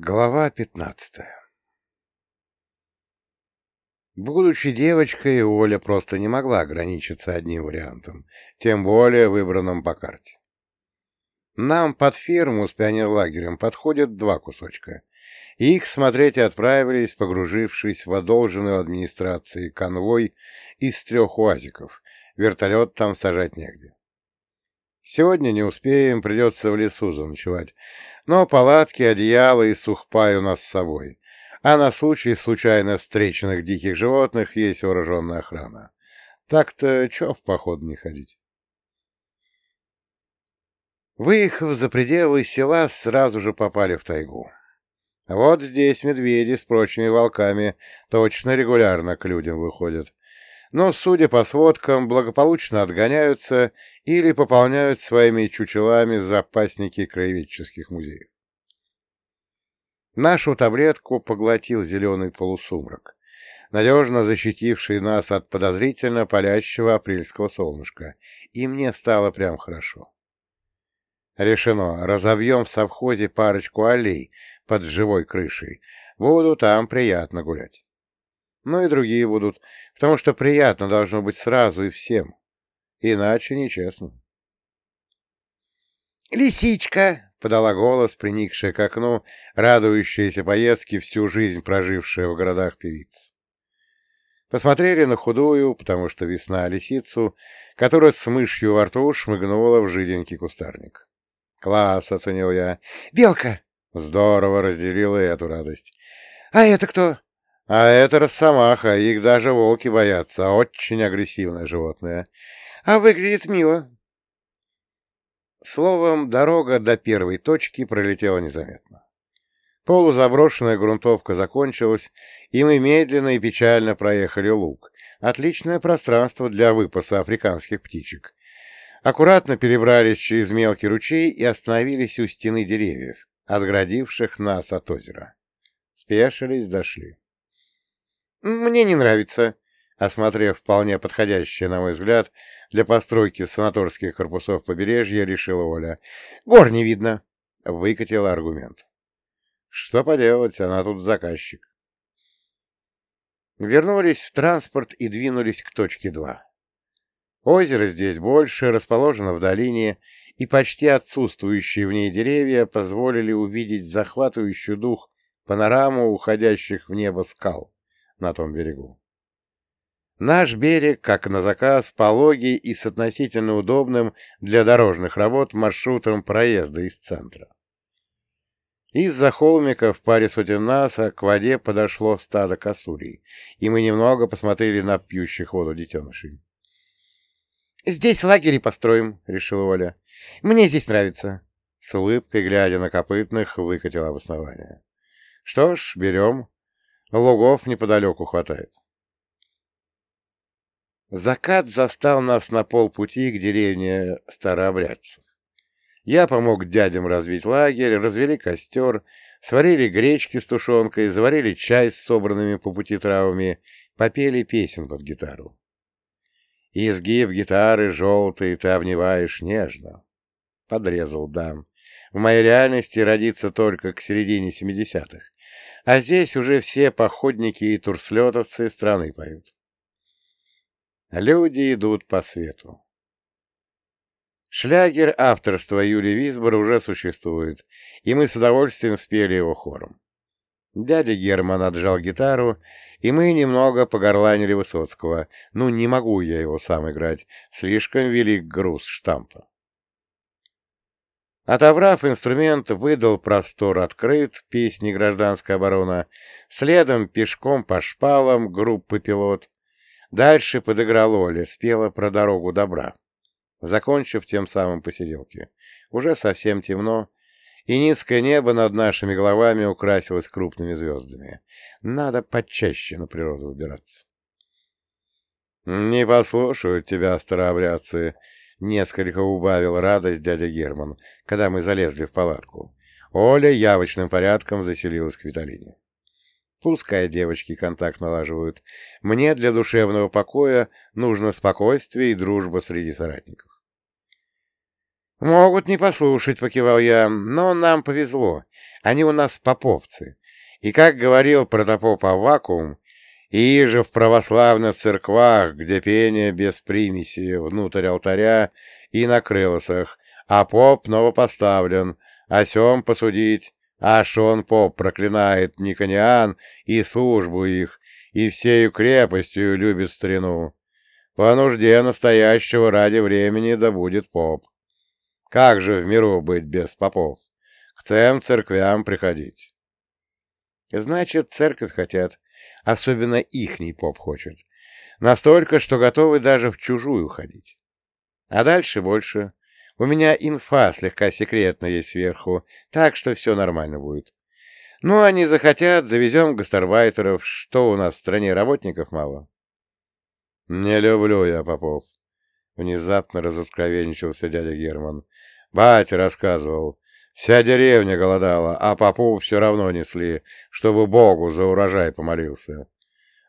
Глава пятнадцатая Будучи девочкой, Оля просто не могла ограничиться одним вариантом, тем более выбранным по карте. Нам под ферму с пионерлагерем подходят два кусочка. Их смотреть отправились, погружившись в одолженную администрации конвой из трех уазиков. Вертолет там сажать негде. Сегодня не успеем, придется в лесу заночевать. Но палатки, одеяло и сухпай у нас с собой. А на случай случайно встреченных диких животных есть вооруженная охрана. Так-то чё в поход не ходить? Выехав за пределы села, сразу же попали в тайгу. Вот здесь медведи с прочими волками точно регулярно к людям выходят но, судя по сводкам, благополучно отгоняются или пополняют своими чучелами запасники краеведческих музеев. Нашу таблетку поглотил зеленый полусумрак, надежно защитивший нас от подозрительно палящего апрельского солнышка, и мне стало прям хорошо. Решено, разобьем в совхозе парочку аллей под живой крышей, буду там приятно гулять но и другие будут, потому что приятно должно быть сразу и всем. Иначе нечестно. «Лисичка!» — подала голос, приникшая к окну, радующаяся поездке всю жизнь прожившая в городах певиц. Посмотрели на худую, потому что весна лисицу, которая с мышью во рту шмыгнула в жиденький кустарник. «Класс!» — оценил я. «Белка!» — здорово разделила эту радость. «А это кто?» А это росомаха, их даже волки боятся, очень агрессивное животное. А выглядит мило. Словом, дорога до первой точки пролетела незаметно. Полузаброшенная грунтовка закончилась, и мы медленно и печально проехали луг. Отличное пространство для выпаса африканских птичек. Аккуратно перебрались через мелкий ручей и остановились у стены деревьев, отградивших нас от озера. Спешились, дошли. «Мне не нравится», — осмотрев вполне подходящее, на мой взгляд, для постройки санаторских корпусов побережья, решила Оля. «Гор не видно», — выкатила аргумент. «Что поделать, она тут заказчик». Вернулись в транспорт и двинулись к точке 2. Озеро здесь больше, расположено в долине, и почти отсутствующие в ней деревья позволили увидеть захватывающую дух панораму уходящих в небо скал на том берегу. Наш берег, как на заказ, пологий и с относительно удобным для дорожных работ маршрутом проезда из центра. Из-за холмика в паре сотен наса к воде подошло стадо косулей, и мы немного посмотрели на пьющих воду детенышей. «Здесь лагерь построим», — решила Оля. «Мне здесь нравится». С улыбкой, глядя на копытных, выкатила обоснование. «Что ж, берем. Лугов неподалеку хватает. Закат застал нас на полпути к деревне старообрядцев. Я помог дядям развить лагерь, развели костер, сварили гречки с тушенкой, заварили чай с собранными по пути травами, попели песен под гитару. Изгиб гитары желтый ты обнимаешь нежно. Подрезал дам. В моей реальности родиться только к середине семидесятых. А здесь уже все походники и турслетовцы страны поют. Люди идут по свету. Шлягер авторства Юлии Висбор уже существует, и мы с удовольствием спели его хором. Дядя Герман отжал гитару, и мы немного погорланили Высоцкого. Ну, не могу я его сам играть, слишком велик груз штампа. Отобрав инструмент, выдал простор открыт песни «Гражданская оборона», следом пешком по шпалам группы «Пилот». Дальше подыграл Оля, спела про дорогу добра, закончив тем самым посиделки. Уже совсем темно, и низкое небо над нашими головами украсилось крупными звездами. Надо почаще на природу убираться. «Не послушают тебя, старообрядцы», Несколько убавил радость дядя Герман, когда мы залезли в палатку. Оля явочным порядком заселилась к Виталине. Пускай девочки контакт налаживают. Мне для душевного покоя нужно спокойствие и дружба среди соратников. «Могут не послушать», — покивал я, — «но нам повезло. Они у нас поповцы. И, как говорил протопоп Аввакум, и же в православных церквах, где пение без примеси внутрь алтаря и на крылосах, а поп новопоставлен, о сем посудить, а шон поп проклинает Никониан и службу их, и всею крепостью любит старину. По нужде настоящего ради времени да будет поп. Как же в миру быть без попов? К тем церквям приходить. Значит, церковь хотят, особенно ихний поп хочет. Настолько, что готовы даже в чужую ходить. А дальше больше. У меня инфа слегка секретная есть сверху, так что все нормально будет. Ну, они захотят, завезем гастарбайтеров, что у нас в стране работников мало. Не люблю я попов. Внезапно разоткровенничался дядя Герман. Батя рассказывал. Вся деревня голодала, а попу все равно несли, чтобы Богу за урожай помолился.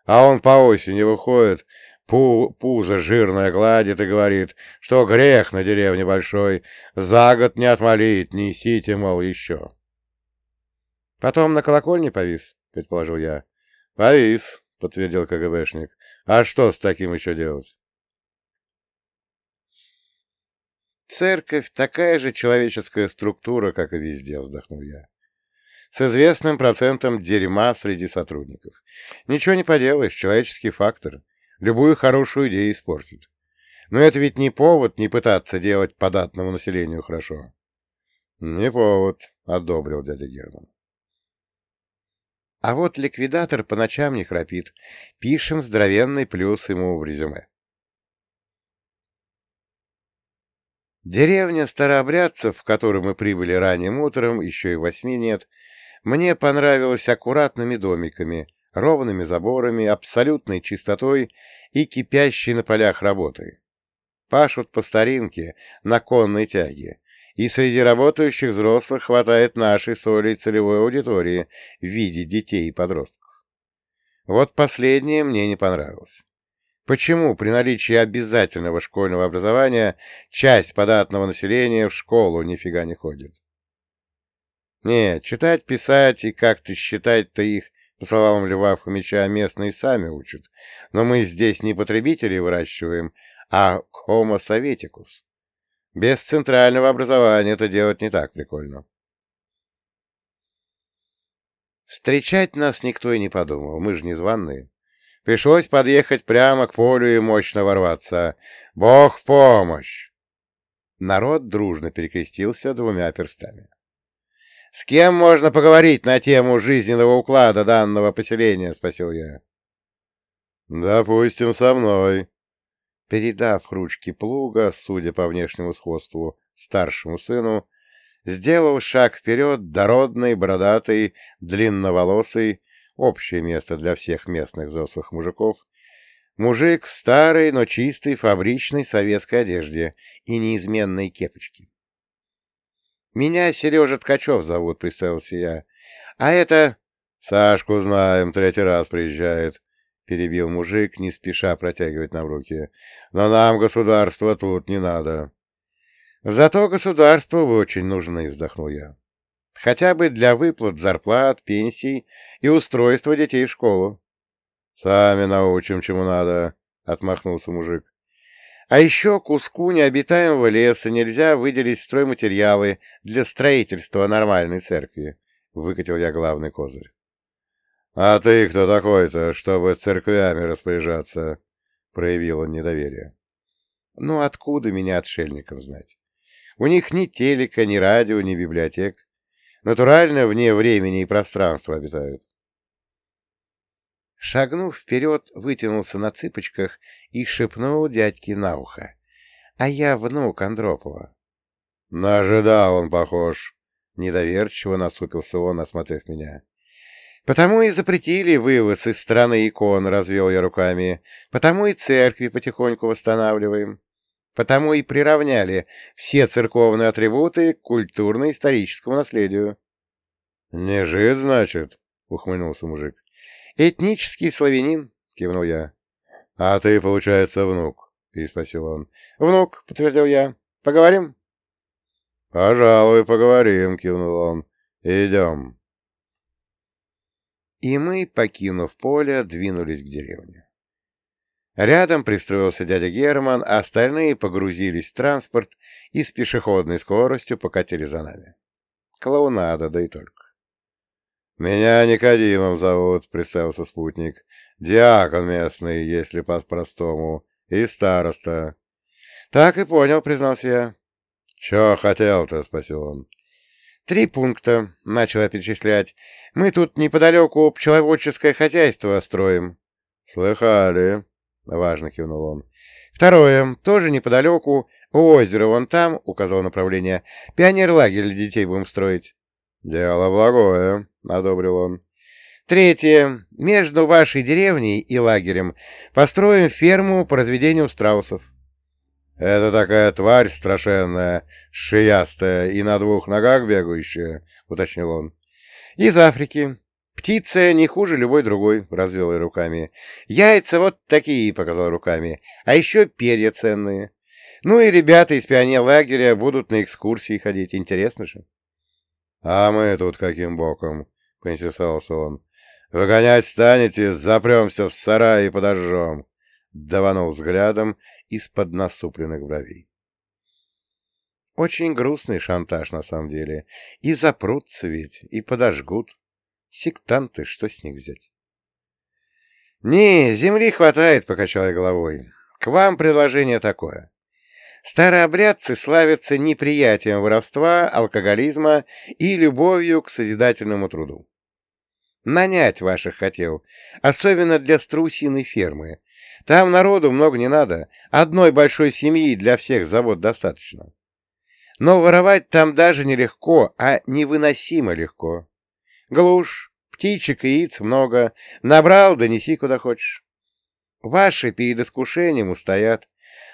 А он по осени выходит, пу пузо жирное гладит и говорит, что грех на деревне большой, за год не отмолить, несите, мол, еще. Потом на колокольне повис, предположил я. Повис, подтвердил КГБшник. А что с таким еще делать? Церковь — такая же человеческая структура, как и везде, вздохнул я. С известным процентом дерьма среди сотрудников. Ничего не поделаешь, человеческий фактор. Любую хорошую идею испортит. Но это ведь не повод не пытаться делать податному населению хорошо. — Не повод, — одобрил дядя Герман. А вот ликвидатор по ночам не храпит. Пишем здоровенный плюс ему в резюме. Деревня старообрядцев, в которую мы прибыли ранним утром, еще и восьми нет, мне понравилась аккуратными домиками, ровными заборами, абсолютной чистотой и кипящей на полях работой. Пашут по старинке, на конной тяге, и среди работающих взрослых хватает нашей соли целевой аудитории в виде детей и подростков. Вот последнее мне не понравилось. Почему при наличии обязательного школьного образования часть податного населения в школу нифига не ходит? Нет, читать, писать и как-то считать-то их, по словам Льва Фомича, местные сами учат. Но мы здесь не потребителей выращиваем, а homo советикус. Без центрального образования это делать не так прикольно. Встречать нас никто и не подумал, мы же не званые. Пришлось подъехать прямо к полю и мощно ворваться. Бог помощь! Народ дружно перекрестился двумя перстами. «С кем можно поговорить на тему жизненного уклада данного поселения?» — спросил я. «Допустим, со мной». Передав ручки плуга, судя по внешнему сходству, старшему сыну, сделал шаг вперед дородный, бородатый, длинноволосый, общее место для всех местных взрослых мужиков, мужик в старой, но чистой фабричной советской одежде и неизменной кепочке. «Меня Сережа Ткачев зовут», — представился я. «А это...» «Сашку знаем, третий раз приезжает», — перебил мужик, не спеша протягивать нам руки. «Но нам государство тут не надо». «Зато государству вы очень нужны», — вздохнул я. Хотя бы для выплат зарплат, пенсий и устройства детей в школу. — Сами научим, чему надо, — отмахнулся мужик. — А еще куску необитаемого леса нельзя выделить стройматериалы для строительства нормальной церкви, — выкатил я главный козырь. — А ты кто такой-то, чтобы церквями распоряжаться? — проявил он недоверие. — Ну, откуда меня отшельников знать? У них ни телека, ни радио, ни библиотек натурально вне времени и пространства обитают. Шагнув вперед, вытянулся на цыпочках и шепнул дядьке на ухо. «А я внук Андропова». «На жида он похож», — недоверчиво насупился он, осмотрев меня. «Потому и запретили вывоз из страны икон», — развел я руками. «Потому и церкви потихоньку восстанавливаем. Потому и приравняли все церковные атрибуты к культурно-историческому наследию. — Не жид, значит? — ухмыльнулся мужик. — Этнический славянин, — кивнул я. — А ты, получается, внук, — переспросил он. — Внук, — подтвердил я. — Поговорим? «Пожалуй, поговорим», — кивнул он. «Идем». И мы, покинув поле, двинулись к деревне. Рядом пристроился дядя Герман, а остальные погрузились в транспорт и с пешеходной скоростью покатили за нами. Клоунада, да и только. «Меня Никодимом зовут», — представился спутник. «Диакон местный, если по-простому, и староста». «Так и понял», — признался я. «Чё хотел-то?» — спросил он. «Три пункта», — начал я перечислять. «Мы тут неподалеку пчеловодческое хозяйство строим». «Слыхали», — важно кивнул он. «Второе. Тоже неподалеку. У озера вон там, — указал направление, — пионер-лагерь для детей будем строить». «Дело благое», — одобрил он. «Третье. Между вашей деревней и лагерем построим ферму по разведению страусов». «Это такая тварь страшенная, шиястая и на двух ногах бегающая», — уточнил он. «Из Африки. Птица не хуже любой другой», — развел я руками. «Яйца вот такие», — показал руками. «А еще перья ценные. Ну и ребята из пионерлагеря будут на экскурсии ходить. Интересно же». «А мы тут каким боком?» — поинтересовался он. «Выгонять станете, запремся в сарай и подожжем», — даванул взглядом из-под насупленных бровей. Очень грустный шантаж, на самом деле. И запрутся ведь, и подожгут. Сектанты, что с них взять? «Не, земли хватает», — покачал я головой. «К вам предложение такое. Старообрядцы славятся неприятием воровства, алкоголизма и любовью к созидательному труду. Нанять ваших хотел, особенно для страусиной фермы. Там народу много не надо, одной большой семьи для всех завод достаточно. Но воровать там даже не легко, а невыносимо легко. Глушь, птичек и яиц много, набрал, донеси куда хочешь. Ваши перед искушением устоят,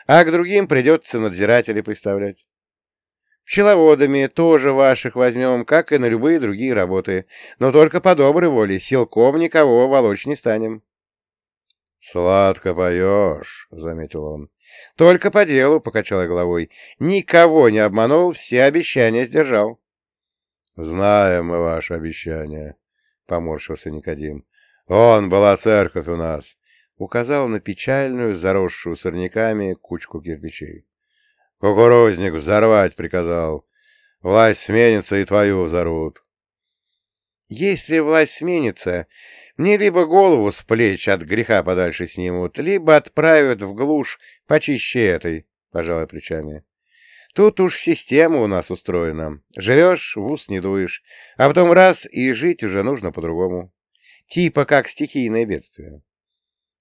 а к другим придется надзирателей представлять. Пчеловодами тоже ваших возьмем, как и на любые другие работы, но только по доброй воле, силком никого волочь не станем. — Сладко поешь, — заметил он. — Только по делу, — покачал я головой. Никого не обманул, все обещания сдержал. — Знаем мы ваши обещания, — поморщился Никодим. — Он была церковь у нас указал на печальную, заросшую сорняками кучку кирпичей. «Кукурузник взорвать приказал. Власть сменится, и твою взорвут». «Если власть сменится, мне либо голову с плеч от греха подальше снимут, либо отправят в глушь почище этой», — пожалуй плечами. «Тут уж система у нас устроена. Живешь, в ус не дуешь, а потом раз — и жить уже нужно по-другому. Типа как стихийное бедствие».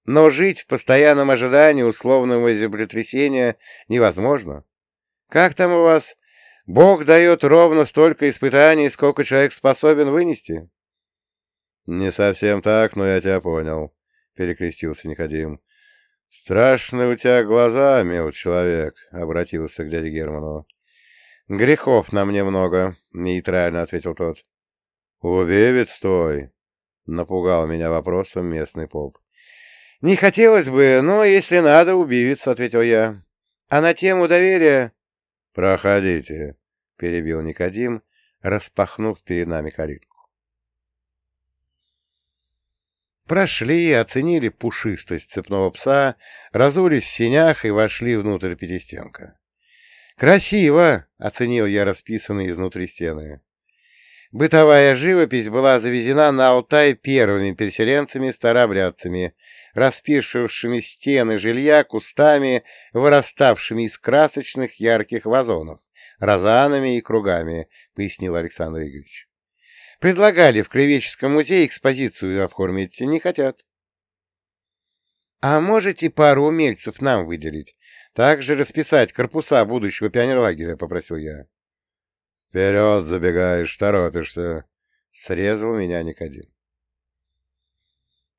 Но жить в постоянном ожидании условного землетрясения невозможно. Как там у вас? Бог дает ровно столько испытаний, сколько человек способен вынести? — Не совсем так, но я тебя понял, — перекрестился Никодим. — Страшные у тебя глаза, мил человек, — обратился к дяде Герману. — Грехов на мне много, — нейтрально ответил тот. — Убивец твой, — напугал меня вопросом местный поп. «Не хотелось бы, но если надо, убивец», — ответил я. «А на тему доверия...» «Проходите», — перебил Никодим, распахнув перед нами калитку. Прошли, оценили пушистость цепного пса, разулись в сенях и вошли внутрь пятистенка. «Красиво!» — оценил я расписанные изнутри стены. Бытовая живопись была завезена на Алтай первыми переселенцами-старообрядцами, распишившими стены жилья кустами, выраставшими из красочных ярких вазонов, розанами и кругами, — пояснил Александр Игоревич. Предлагали в Кривеческом музее экспозицию оформить, не хотят. — А можете пару умельцев нам выделить? Также расписать корпуса будущего пионерлагеря, — попросил я. — Вперед забегаешь, торопишься, — срезал меня Никодим.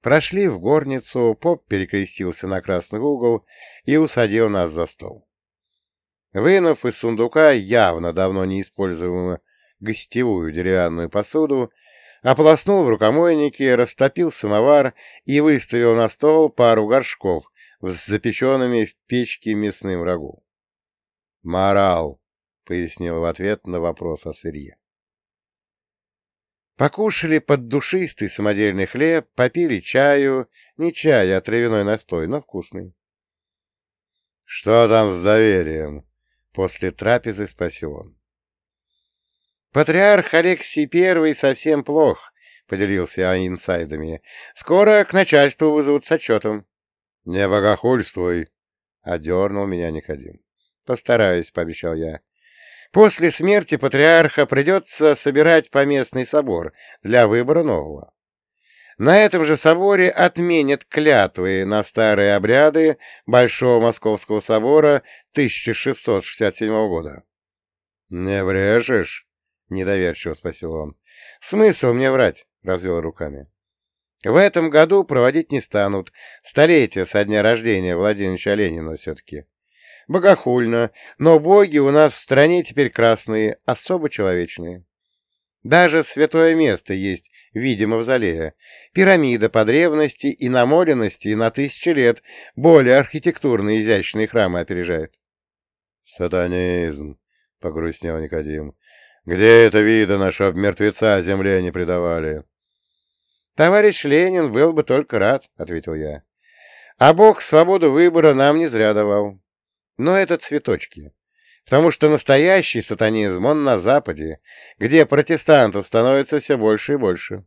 Прошли в горницу, поп перекрестился на красный угол и усадил нас за стол. Вынув из сундука явно давно неиспользуемую гостевую деревянную посуду, ополоснул в рукомойнике, растопил самовар и выставил на стол пару горшков с запеченными в печке мясным рагу. «Морал!» — пояснил в ответ на вопрос о сырье. Покушали под душистый самодельный хлеб, попили чаю, не чай, а травяной настой, но вкусный. — Что там с доверием? — после трапезы спросил он. — Патриарх Алексий Первый совсем плох, — поделился инсайдами. — Скоро к начальству вызовут с отчетом. — Не богохульствуй, — одернул меня Никодим. — Постараюсь, — пообещал я. После смерти патриарха придется собирать поместный собор для выбора нового. На этом же соборе отменят клятвы на старые обряды Большого Московского собора 1667 года. — Не брешешь? — недоверчиво спросил он. — Смысл мне врать? — развел руками. — В этом году проводить не станут. Столетие со дня рождения Владимира Ленина все-таки богохульно, но боги у нас в стране теперь красные, особо человечные. Даже святое место есть в виде мавзолея. Пирамида по древности и намоленности на тысячи лет более архитектурные изящные храмы опережает. — Сатанизм, — погрустнел Никодим. — Где это видано, чтоб мертвеца земле не предавали? — Товарищ Ленин был бы только рад, — ответил я. — А Бог свободу выбора нам не зря давал. Но это цветочки. Потому что настоящий сатанизм, он на Западе, где протестантов становится все больше и больше.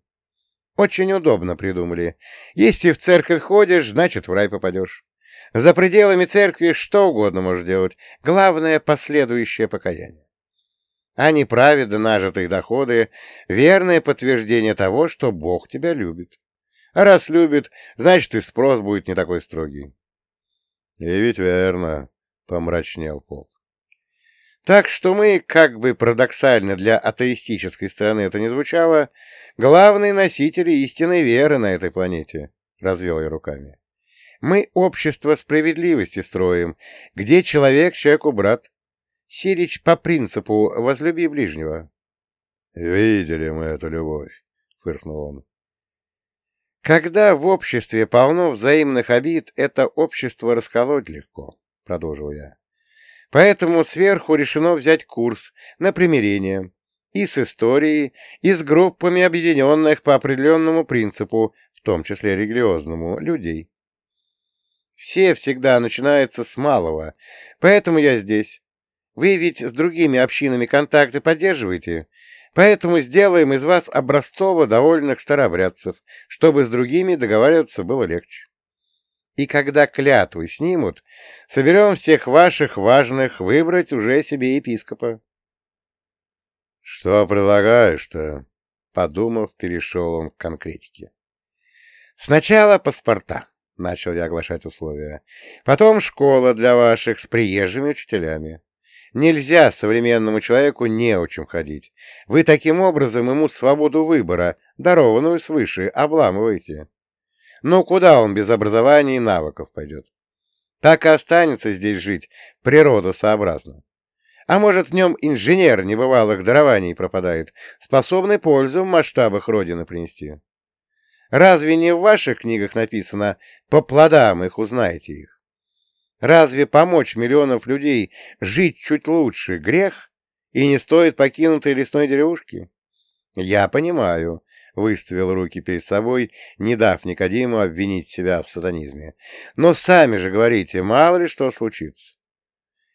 Очень удобно придумали. Если в церковь ходишь, значит, в рай попадешь. За пределами церкви что угодно можешь делать. Главное — последующее покаяние. А неправедно нажитые доходы — верное подтверждение того, что Бог тебя любит. А раз любит, значит, и спрос будет не такой строгий. — И ведь верно, помрачнел поп. Так что мы, как бы парадоксально для атеистической страны это не звучало, главные носители истинной веры на этой планете, — развел я руками. Мы общество справедливости строим, где человек человеку брат. Сирич по принципу «возлюби ближнего». — Видели мы эту любовь, — фыркнул он. Когда в обществе полно взаимных обид, это общество расколоть легко продолжил я. Поэтому сверху решено взять курс на примирение и с историей, и с группами объединенных по определенному принципу, в том числе религиозному, людей. Все всегда начинается с малого, поэтому я здесь. Вы ведь с другими общинами контакты поддерживаете, поэтому сделаем из вас образцово довольных старообрядцев, чтобы с другими договариваться было легче и когда клятвы снимут, соберем всех ваших важных выбрать уже себе епископа. — Что предлагаешь-то? — подумав, перешел он к конкретике. — Сначала паспорта, — начал я оглашать условия. — Потом школа для ваших с приезжими учителями. Нельзя современному человеку не учим ходить. Вы таким образом ему свободу выбора, дарованную свыше, обламываете. Ну, куда он без образования и навыков пойдет? Так и останется здесь жить природосообразно. А может, в нем инженер небывалых дарований пропадает, способный пользу в масштабах Родины принести? Разве не в ваших книгах написано «по плодам их узнаете их»? Разве помочь миллионов людей жить чуть лучше — грех и не стоит покинутой лесной деревушки? Я понимаю, выставил руки перед собой, не дав Никодиму обвинить себя в сатанизме. «Но сами же говорите, мало ли что случится.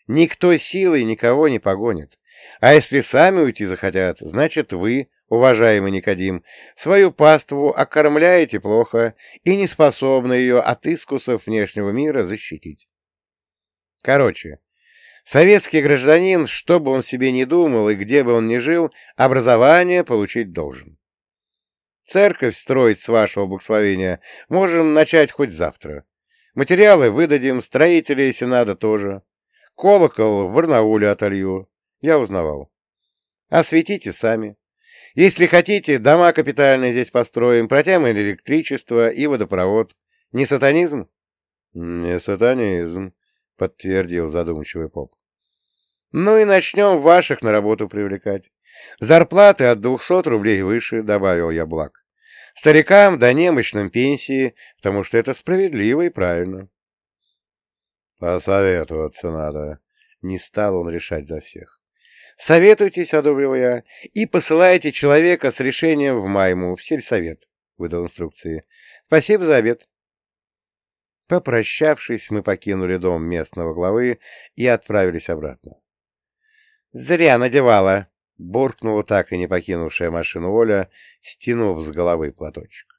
Никто силой никого не погонит. А если сами уйти захотят, значит вы, уважаемый Никодим, свою паству окормляете плохо и не способны ее от искусов внешнего мира защитить. Короче, советский гражданин, что бы он себе ни думал и где бы он ни жил, образование получить должен. Церковь строить, с вашего благословения, можем начать хоть завтра. Материалы выдадим, строители, если надо, тоже. Колокол в Барнауле отолью. Я узнавал. Осветите сами. Если хотите, дома капитальные здесь построим, протянем электричество и водопровод. Не сатанизм? — Не сатанизм, — подтвердил задумчивый поп. — Ну и начнем ваших на работу привлекать. Зарплаты от двухсот рублей выше, добавил я благ. Старикам да немощным пенсии, потому что это справедливо и правильно. Посоветоваться надо. Не стал он решать за всех. Советуйтесь, — одобрил я, — и посылайте человека с решением в Майму, в сельсовет, — выдал инструкции. Спасибо за обед. Попрощавшись, мы покинули дом местного главы и отправились обратно. «Зря надевала!» — буркнула так и не покинувшая машину Оля, стянув с головы платочек.